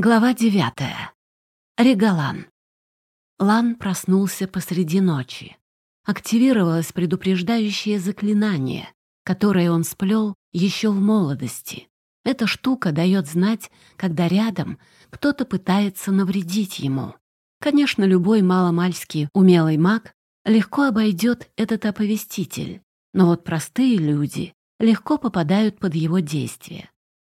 Глава девятая. Регалан. Лан проснулся посреди ночи. Активировалось предупреждающее заклинание, которое он сплел еще в молодости. Эта штука дает знать, когда рядом кто-то пытается навредить ему. Конечно, любой маломальский умелый маг легко обойдет этот оповеститель, но вот простые люди легко попадают под его действие.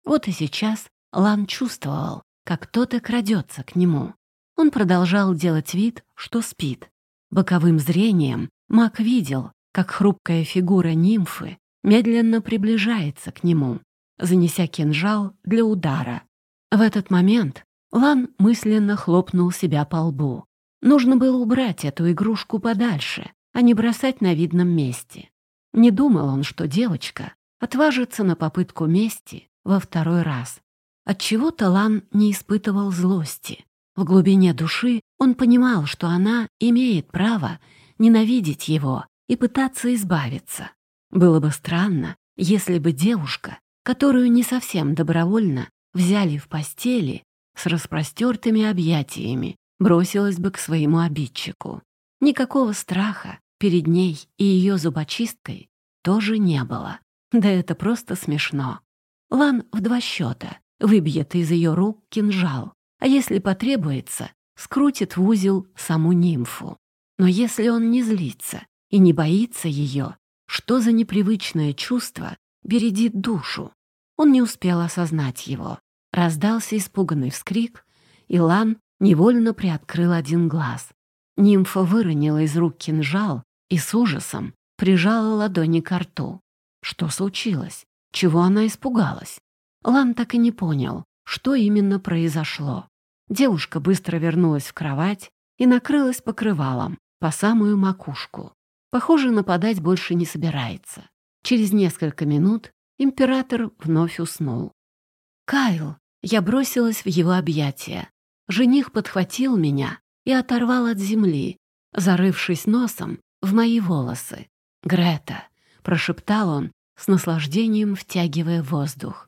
Вот и сейчас Лан чувствовал, как кто-то крадется к нему. Он продолжал делать вид, что спит. Боковым зрением Мак видел, как хрупкая фигура нимфы медленно приближается к нему, занеся кинжал для удара. В этот момент Лан мысленно хлопнул себя по лбу. Нужно было убрать эту игрушку подальше, а не бросать на видном месте. Не думал он, что девочка отважится на попытку мести во второй раз. Отчего-то Лан не испытывал злости. В глубине души он понимал, что она имеет право ненавидеть его и пытаться избавиться. Было бы странно, если бы девушка, которую не совсем добровольно взяли в постели, с распростертыми объятиями, бросилась бы к своему обидчику. Никакого страха перед ней и ее зубочисткой тоже не было. Да это просто смешно. Лан в два счета выбьет из ее рук кинжал, а если потребуется, скрутит в узел саму нимфу. Но если он не злится и не боится ее, что за непривычное чувство бередит душу? Он не успел осознать его. Раздался испуганный вскрик, и Лан невольно приоткрыл один глаз. Нимфа выронила из рук кинжал и с ужасом прижала ладони к рту. Что случилось? Чего она испугалась? Лан так и не понял, что именно произошло. Девушка быстро вернулась в кровать и накрылась покрывалом по самую макушку. Похоже, нападать больше не собирается. Через несколько минут император вновь уснул. «Кайл!» Я бросилась в его объятия. Жених подхватил меня и оторвал от земли, зарывшись носом в мои волосы. «Грета!» — прошептал он, с наслаждением втягивая воздух.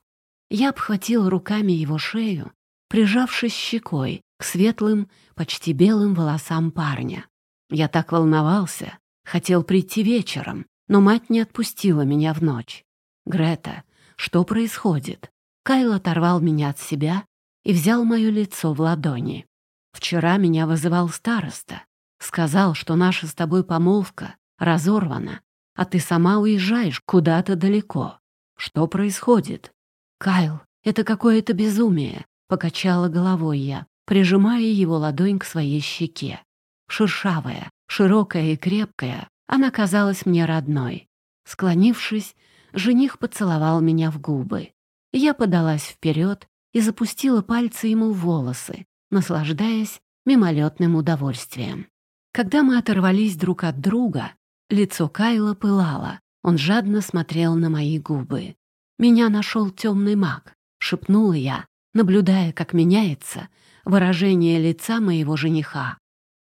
Я обхватил руками его шею, прижавшись щекой к светлым, почти белым волосам парня. Я так волновался, хотел прийти вечером, но мать не отпустила меня в ночь. «Грета, что происходит?» Кайл оторвал меня от себя и взял мое лицо в ладони. «Вчера меня вызывал староста. Сказал, что наша с тобой помолвка разорвана, а ты сама уезжаешь куда-то далеко. Что происходит?» «Кайл, это какое-то безумие», — покачала головой я, прижимая его ладонь к своей щеке. Шершавая, широкая и крепкая, она казалась мне родной. Склонившись, жених поцеловал меня в губы. Я подалась вперед и запустила пальцы ему в волосы, наслаждаясь мимолетным удовольствием. Когда мы оторвались друг от друга, лицо Кайла пылало, он жадно смотрел на мои губы. «Меня нашел темный маг», — шепнула я, наблюдая, как меняется выражение лица моего жениха.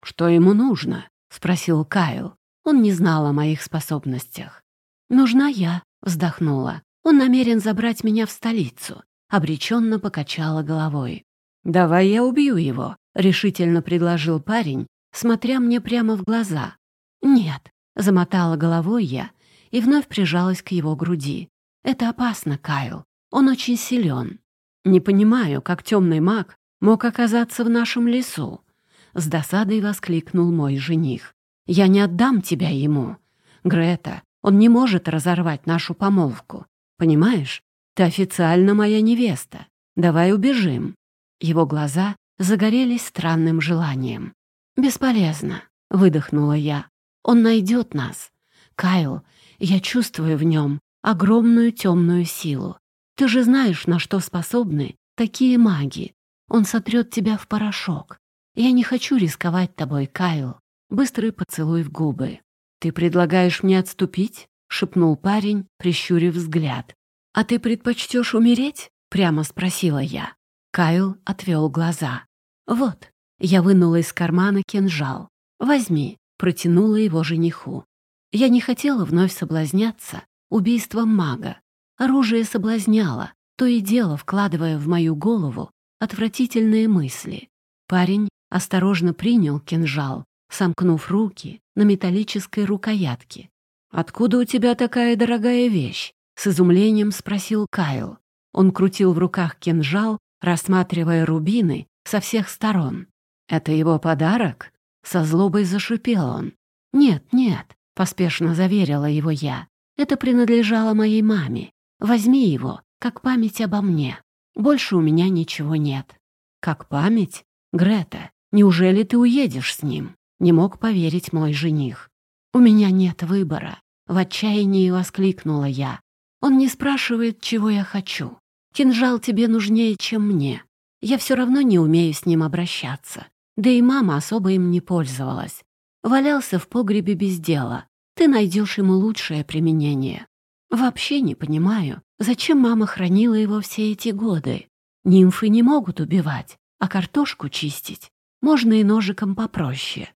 «Что ему нужно?» — спросил Кайл. Он не знал о моих способностях. «Нужна я», — вздохнула. «Он намерен забрать меня в столицу», — обреченно покачала головой. «Давай я убью его», — решительно предложил парень, смотря мне прямо в глаза. «Нет», — замотала головой я и вновь прижалась к его груди. Это опасно, Кайл. Он очень силен. Не понимаю, как темный маг мог оказаться в нашем лесу. С досадой воскликнул мой жених. Я не отдам тебя ему. Грета, он не может разорвать нашу помолвку. Понимаешь? Ты официально моя невеста. Давай убежим. Его глаза загорелись странным желанием. «Бесполезно», — выдохнула я. «Он найдет нас. Кайл, я чувствую в нем огромную темную силу. Ты же знаешь, на что способны такие маги. Он сотрет тебя в порошок. Я не хочу рисковать тобой, Кайл. Быстрый поцелуй в губы. «Ты предлагаешь мне отступить?» — шепнул парень, прищурив взгляд. «А ты предпочтешь умереть?» — прямо спросила я. Кайл отвел глаза. «Вот». Я вынула из кармана кинжал. «Возьми», — протянула его жениху. Я не хотела вновь соблазняться, убийством мага. Оружие соблазняло, то и дело вкладывая в мою голову отвратительные мысли. Парень осторожно принял кинжал, сомкнув руки на металлической рукоятке. «Откуда у тебя такая дорогая вещь?» — с изумлением спросил Кайл. Он крутил в руках кинжал, рассматривая рубины со всех сторон. «Это его подарок?» — со злобой зашипел он. «Нет, нет», — поспешно заверила его я. «Это принадлежало моей маме. Возьми его, как память обо мне. Больше у меня ничего нет». «Как память? Грета, неужели ты уедешь с ним?» Не мог поверить мой жених. «У меня нет выбора», — в отчаянии воскликнула я. «Он не спрашивает, чего я хочу. Кинжал тебе нужнее, чем мне. Я все равно не умею с ним обращаться. Да и мама особо им не пользовалась. Валялся в погребе без дела. Ты найдешь ему лучшее применение. Вообще не понимаю, зачем мама хранила его все эти годы. Нимфы не могут убивать, а картошку чистить можно и ножиком попроще.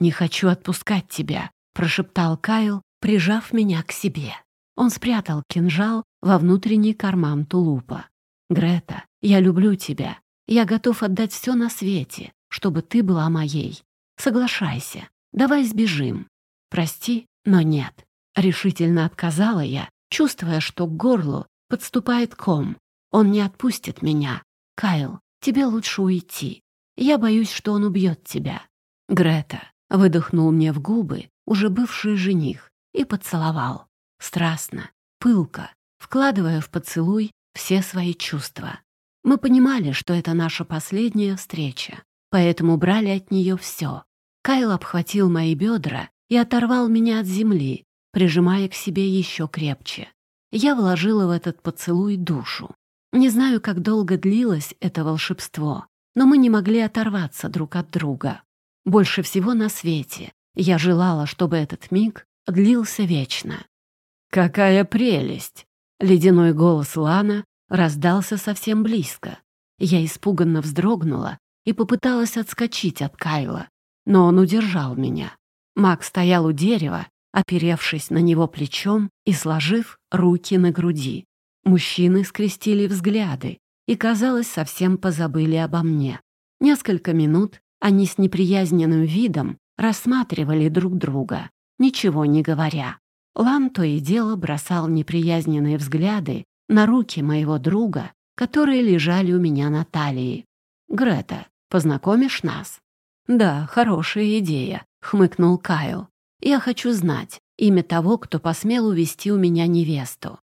«Не хочу отпускать тебя», — прошептал Кайл, прижав меня к себе. Он спрятал кинжал во внутренний карман тулупа. «Грета, я люблю тебя. Я готов отдать все на свете, чтобы ты была моей. Соглашайся, давай сбежим. Прости, но нет». Решительно отказала я, чувствуя, что к горлу подступает ком. Он не отпустит меня. Кайл, тебе лучше уйти. Я боюсь, что он убьет тебя. Грета, Выдохнул мне в губы уже бывший жених и поцеловал. Страстно, пылко, вкладывая в поцелуй все свои чувства. Мы понимали, что это наша последняя встреча, поэтому брали от нее все. Кайл обхватил мои бедра и оторвал меня от земли, прижимая к себе еще крепче. Я вложила в этот поцелуй душу. Не знаю, как долго длилось это волшебство, но мы не могли оторваться друг от друга. Больше всего на свете я желала, чтобы этот миг длился вечно. «Какая прелесть!» Ледяной голос Лана раздался совсем близко. Я испуганно вздрогнула и попыталась отскочить от Кайла, но он удержал меня. Маг стоял у дерева, оперевшись на него плечом и сложив руки на груди. Мужчины скрестили взгляды и, казалось, совсем позабыли обо мне. Несколько минут они с неприязненным видом рассматривали друг друга, ничего не говоря. Лан то и дело бросал неприязненные взгляды на руки моего друга, которые лежали у меня на талии. «Грета, познакомишь нас?» «Да, хорошая идея», — хмыкнул Кайл. «Я хочу знать имя того, кто посмел увести у меня невесту».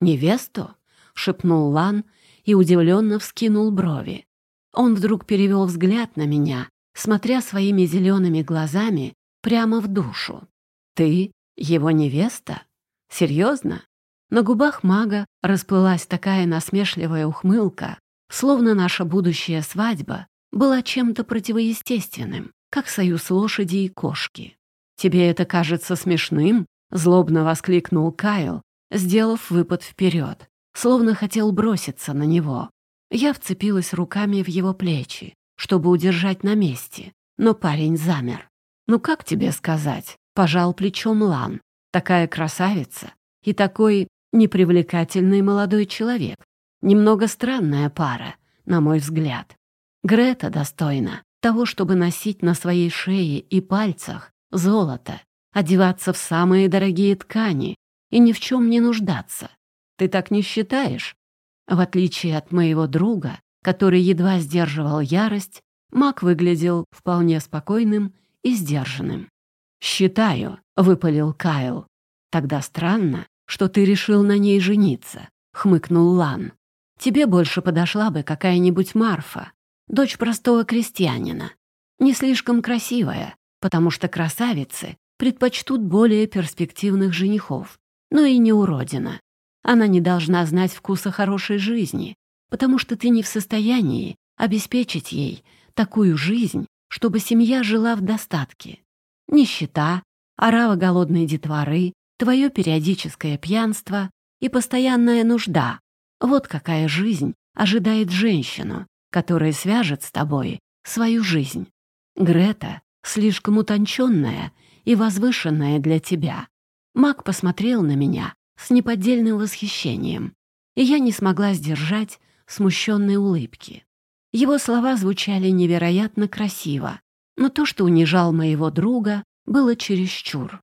«Невесту?» — шепнул Лан и удивленно вскинул брови. Он вдруг перевел взгляд на меня смотря своими зелеными глазами прямо в душу. «Ты его невеста? Серьезно?» На губах мага расплылась такая насмешливая ухмылка, словно наша будущая свадьба была чем-то противоестественным, как союз лошади и кошки. «Тебе это кажется смешным?» — злобно воскликнул Кайл, сделав выпад вперед, словно хотел броситься на него. Я вцепилась руками в его плечи, чтобы удержать на месте, но парень замер. «Ну как тебе сказать?» — пожал плечом Лан. «Такая красавица и такой непривлекательный молодой человек. Немного странная пара, на мой взгляд. Грета достойна того, чтобы носить на своей шее и пальцах золото, одеваться в самые дорогие ткани и ни в чем не нуждаться. Ты так не считаешь? В отличие от моего друга, который едва сдерживал ярость, маг выглядел вполне спокойным и сдержанным. «Считаю», — выпалил Кайл. «Тогда странно, что ты решил на ней жениться», — хмыкнул Лан. «Тебе больше подошла бы какая-нибудь Марфа, дочь простого крестьянина. Не слишком красивая, потому что красавицы предпочтут более перспективных женихов, но и не уродина. Она не должна знать вкуса хорошей жизни, потому что ты не в состоянии обеспечить ей такую жизнь, чтобы семья жила в достатке. Нищета, орава голодной детворы, твое периодическое пьянство и постоянная нужда. Вот какая жизнь ожидает женщину, которая свяжет с тобой свою жизнь. Грета слишком утонченная и возвышенная для тебя. Мак посмотрел на меня с неподдельным восхищением, и я не смогла сдержать смущенной улыбки. Его слова звучали невероятно красиво, но то, что унижал моего друга, было чересчур.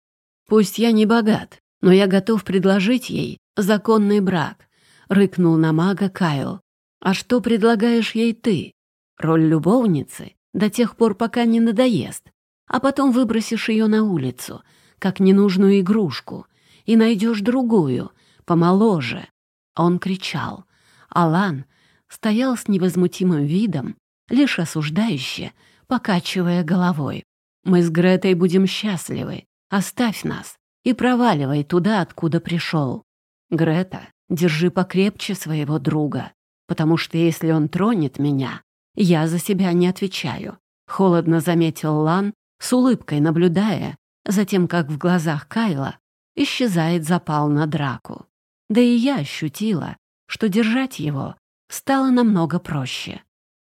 «Пусть я не богат, но я готов предложить ей законный брак», — рыкнул на мага Кайл. «А что предлагаешь ей ты? Роль любовницы до тех пор, пока не надоест, а потом выбросишь ее на улицу, как ненужную игрушку, и найдешь другую, помоложе». Он кричал. Алан стоял с невозмутимым видом, лишь осуждающе, покачивая головой. «Мы с Гретой будем счастливы. Оставь нас и проваливай туда, откуда пришел. Грета, держи покрепче своего друга, потому что если он тронет меня, я за себя не отвечаю», — холодно заметил Лан, с улыбкой наблюдая за тем, как в глазах Кайла исчезает запал на драку. Да и я ощутила, что держать его стало намного проще.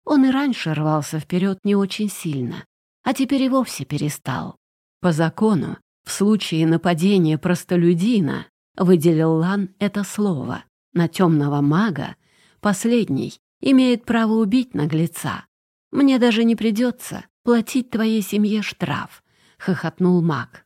Он и раньше рвался вперед не очень сильно, а теперь и вовсе перестал. По закону, в случае нападения простолюдина, выделил Лан это слово, на темного мага, последний имеет право убить наглеца. Мне даже не придется платить твоей семье штраф, — хохотнул маг.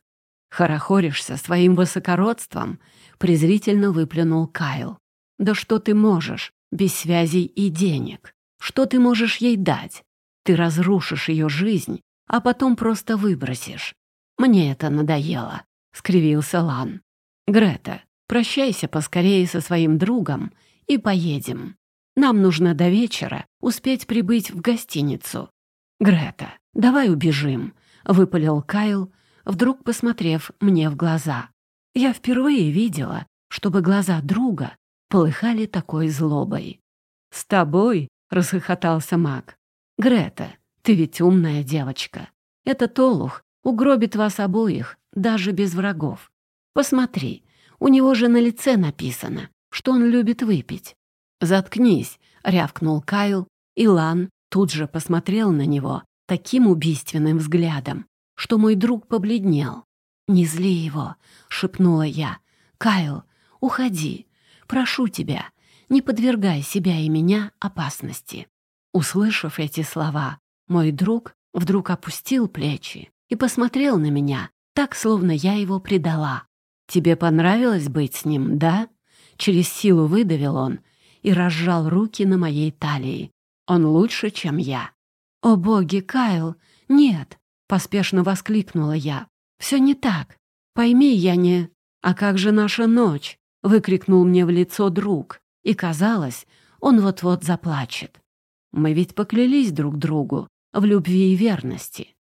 Хорохоришься своим высокородством, презрительно выплюнул Кайл. Да что ты можешь без связей и денег? Что ты можешь ей дать? Ты разрушишь ее жизнь, а потом просто выбросишь. Мне это надоело, — скривился Лан. Грета, прощайся поскорее со своим другом и поедем. Нам нужно до вечера успеть прибыть в гостиницу. Грета, давай убежим, — выпалил Кайл, вдруг посмотрев мне в глаза. Я впервые видела, чтобы глаза друга полыхали такой злобой. «С тобой?» — расхохотался маг. «Грета, ты ведь умная девочка. Этот олух угробит вас обоих, даже без врагов. Посмотри, у него же на лице написано, что он любит выпить». «Заткнись», — рявкнул Кайл, и Лан тут же посмотрел на него таким убийственным взглядом, что мой друг побледнел. «Не зли его», — шепнула я. «Кайл, уходи. Прошу тебя, не подвергай себя и меня опасности». Услышав эти слова, мой друг вдруг опустил плечи и посмотрел на меня, так, словно я его предала. «Тебе понравилось быть с ним, да?» Через силу выдавил он и разжал руки на моей талии. «Он лучше, чем я». «О боги, Кайл! Нет!» — поспешно воскликнула я. «Все не так. Пойми, я не...» «А как же наша ночь?» — выкрикнул мне в лицо друг, и казалось, он вот-вот заплачет. «Мы ведь поклялись друг другу в любви и верности.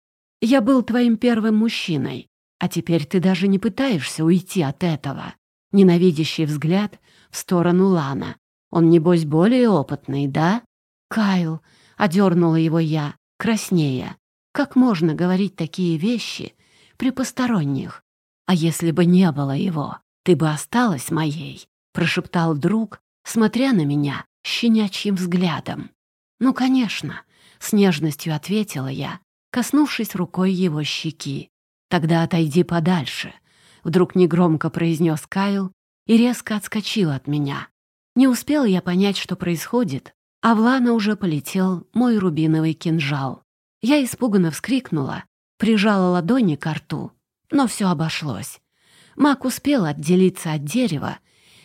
Я был твоим первым мужчиной, а теперь ты даже не пытаешься уйти от этого». Ненавидящий взгляд в сторону Лана. «Он, небось, более опытный, да?» «Кайл», — одернула его я, краснея. «Как можно говорить такие вещи при посторонних? А если бы не было его, ты бы осталась моей», — прошептал друг, смотря на меня щенячьим взглядом. «Ну, конечно», — с нежностью ответила я, коснувшись рукой его щеки. «Тогда отойди подальше», — вдруг негромко произнес Кайл и резко отскочил от меня. Не успела я понять, что происходит, а в Лана уже полетел мой рубиновый кинжал. Я испуганно вскрикнула, прижала ладони к рту но все обошлось. Маг успел отделиться от дерева,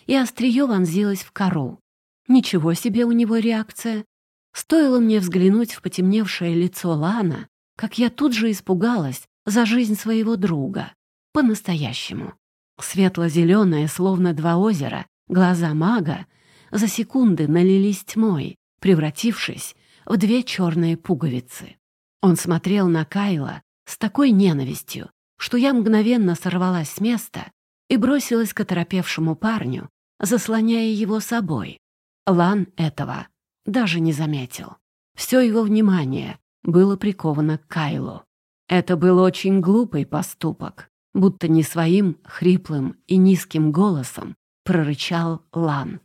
и острие вонзилось в кору. Ничего себе у него реакция. Стоило мне взглянуть в потемневшее лицо Лана, как я тут же испугалась за жизнь своего друга. По-настоящему. Светло-зеленые, словно два озера, глаза мага за секунды налились тьмой, превратившись в две черные пуговицы. Он смотрел на Кайла с такой ненавистью, что я мгновенно сорвалась с места и бросилась к оторопевшему парню, заслоняя его собой. Лан этого даже не заметил. Все его внимание было приковано к Кайлу. Это был очень глупый поступок, будто не своим хриплым и низким голосом прорычал Лан.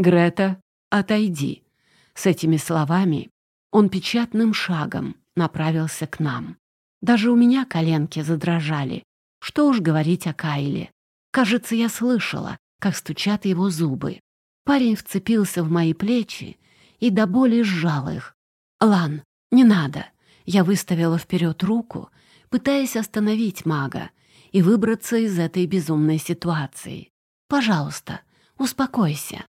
«Грета, отойди!» С этими словами он печатным шагом направился к нам. Даже у меня коленки задрожали. Что уж говорить о Кайле. Кажется, я слышала, как стучат его зубы. Парень вцепился в мои плечи и до боли сжал их. «Лан, не надо!» Я выставила вперед руку, пытаясь остановить мага и выбраться из этой безумной ситуации. «Пожалуйста, успокойся».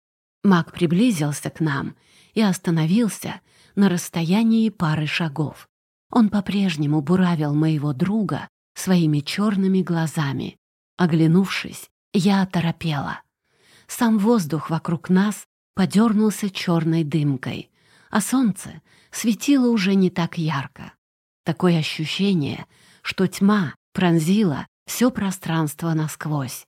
Маг приблизился к нам и остановился на расстоянии пары шагов. Он по-прежнему буравил моего друга своими черными глазами. Оглянувшись, я оторопела. Сам воздух вокруг нас подернулся черной дымкой, а солнце светило уже не так ярко. Такое ощущение, что тьма пронзила все пространство насквозь.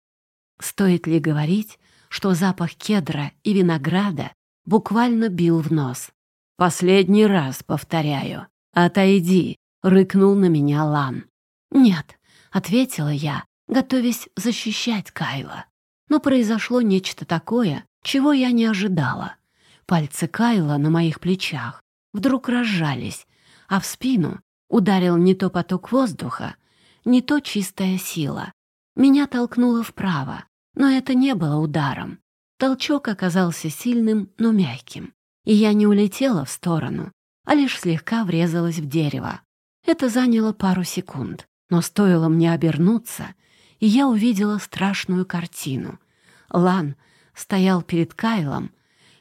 Стоит ли говорить, что запах кедра и винограда буквально бил в нос? «Последний раз повторяю. Отойди!» — рыкнул на меня Лан. «Нет», — ответила я, готовясь защищать Кайла. Но произошло нечто такое, чего я не ожидала. Пальцы Кайла на моих плечах вдруг разжались, а в спину ударил не то поток воздуха, не то чистая сила. Меня толкнуло вправо, но это не было ударом. Толчок оказался сильным, но мягким, и я не улетела в сторону, а лишь слегка врезалась в дерево. Это заняло пару секунд, но стоило мне обернуться, и я увидела страшную картину. Лан стоял перед Кайлом,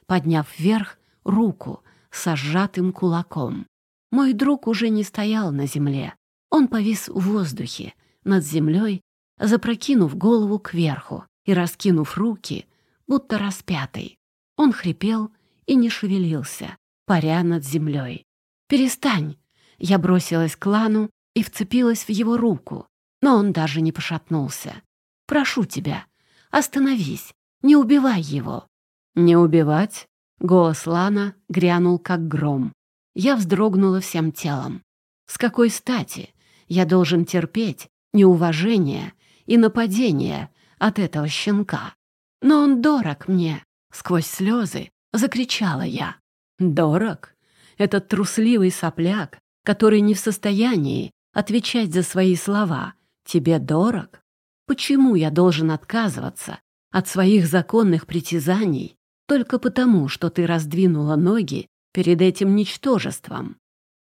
подняв вверх руку со сжатым кулаком. Мой друг уже не стоял на земле. Он повис в воздухе, над землей, запрокинув голову кверху и раскинув руки, будто распятый. Он хрипел и не шевелился, паря над землей. «Перестань!» Я бросилась к Лану и вцепилась в его руку, но он даже не пошатнулся. «Прошу тебя, остановись, не убивай его!» «Не убивать?» — голос Лана грянул, как гром. Я вздрогнула всем телом. «С какой стати я должен терпеть неуважение и нападение от этого щенка? Но он дорог мне!» — сквозь слезы закричала я. «Дорог? Этот трусливый сопляк, который не в состоянии отвечать за свои слова, тебе дорог? Почему я должен отказываться от своих законных притязаний только потому, что ты раздвинула ноги перед этим ничтожеством?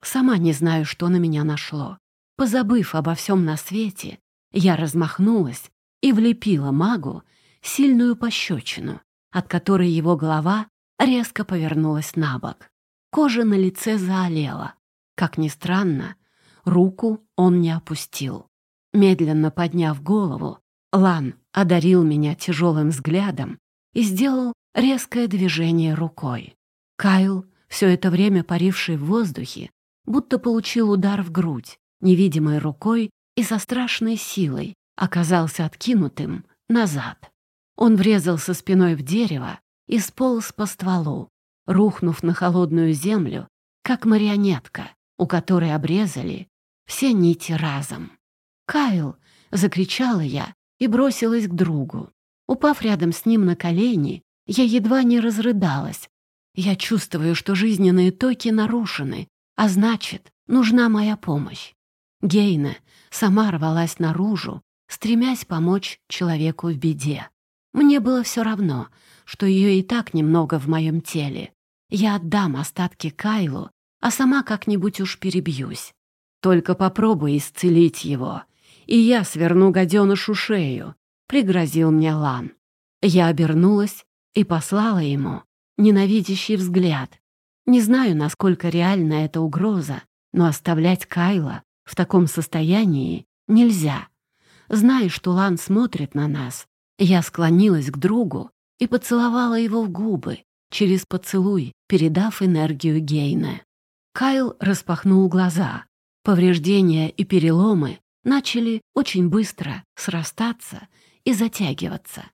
Сама не знаю, что на меня нашло. Позабыв обо всем на свете, я размахнулась и влепила магу сильную пощечину, от которой его голова резко повернулась на бок. Кожа на лице заолела. Как ни странно, руку он не опустил. Медленно подняв голову, Лан одарил меня тяжелым взглядом и сделал резкое движение рукой. Кайл, все это время паривший в воздухе, будто получил удар в грудь, невидимой рукой и со страшной силой оказался откинутым назад. Он врезался спиной в дерево и сполз по стволу, рухнув на холодную землю, как марионетка, у которой обрезали все нити разом. «Кайл!» — закричала я и бросилась к другу. Упав рядом с ним на колени, я едва не разрыдалась. Я чувствую, что жизненные токи нарушены, а значит, нужна моя помощь. Гейна сама рвалась наружу, стремясь помочь человеку в беде. Мне было все равно, что ее и так немного в моем теле. Я отдам остатки Кайлу, а сама как-нибудь уж перебьюсь. Только попробуй исцелить его, и я сверну гаденышу шею», — пригрозил мне Лан. Я обернулась и послала ему ненавидящий взгляд. Не знаю, насколько реальна эта угроза, но оставлять Кайла в таком состоянии нельзя. Зная, что Лан смотрит на нас, я склонилась к другу и поцеловала его в губы, через поцелуй, передав энергию Гейна. Кайл распахнул глаза. Повреждения и переломы начали очень быстро срастаться и затягиваться.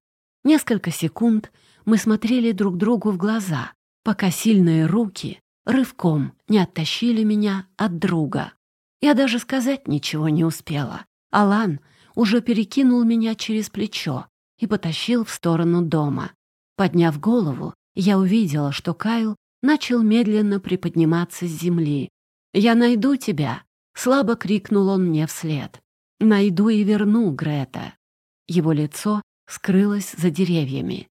Несколько секунд мы смотрели друг другу в глаза, пока сильные руки рывком не оттащили меня от друга. Я даже сказать ничего не успела. Алан уже перекинул меня через плечо и потащил в сторону дома. Подняв голову, я увидела, что Кайл начал медленно приподниматься с земли. «Я найду тебя!» — слабо крикнул он мне вслед. «Найду и верну, Грета!» Его лицо скрылось за деревьями.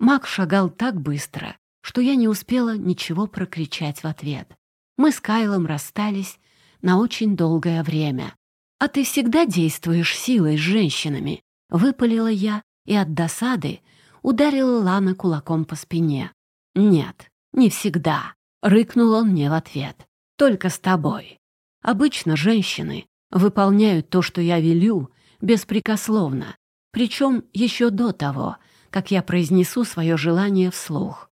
Маг шагал так быстро, что я не успела ничего прокричать в ответ. Мы с Кайлом расстались на очень долгое время. «А ты всегда действуешь силой с женщинами», — выпалила я и от досады ударила Лана кулаком по спине. «Нет, не всегда», — рыкнул он мне в ответ. «Только с тобой. Обычно женщины выполняют то, что я велю, беспрекословно, причем еще до того, как я произнесу свое желание вслух.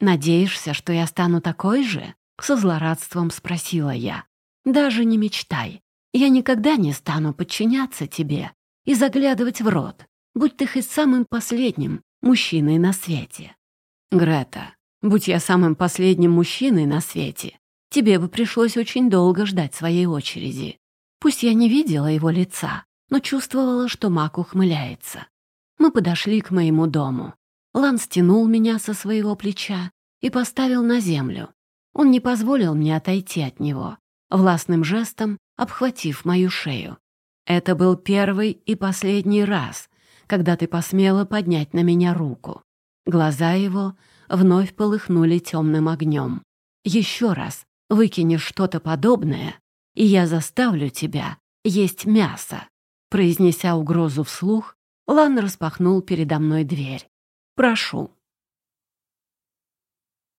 «Надеешься, что я стану такой же?» — со злорадством спросила я. «Даже не мечтай. Я никогда не стану подчиняться тебе и заглядывать в рот, будь ты хоть самым последним мужчиной на свете. Грета, будь я самым последним мужчиной на свете, тебе бы пришлось очень долго ждать своей очереди. Пусть я не видела его лица, но чувствовала, что маг ухмыляется. Мы подошли к моему дому. Лан стянул меня со своего плеча и поставил на землю. Он не позволил мне отойти от него, властным жестом обхватив мою шею. Это был первый и последний раз, когда ты посмела поднять на меня руку. Глаза его вновь полыхнули темным огнем. Еще раз выкинешь что-то подобное, и я заставлю тебя есть мясо. Произнеся угрозу вслух, Лан распахнул передо мной дверь. «Прошу,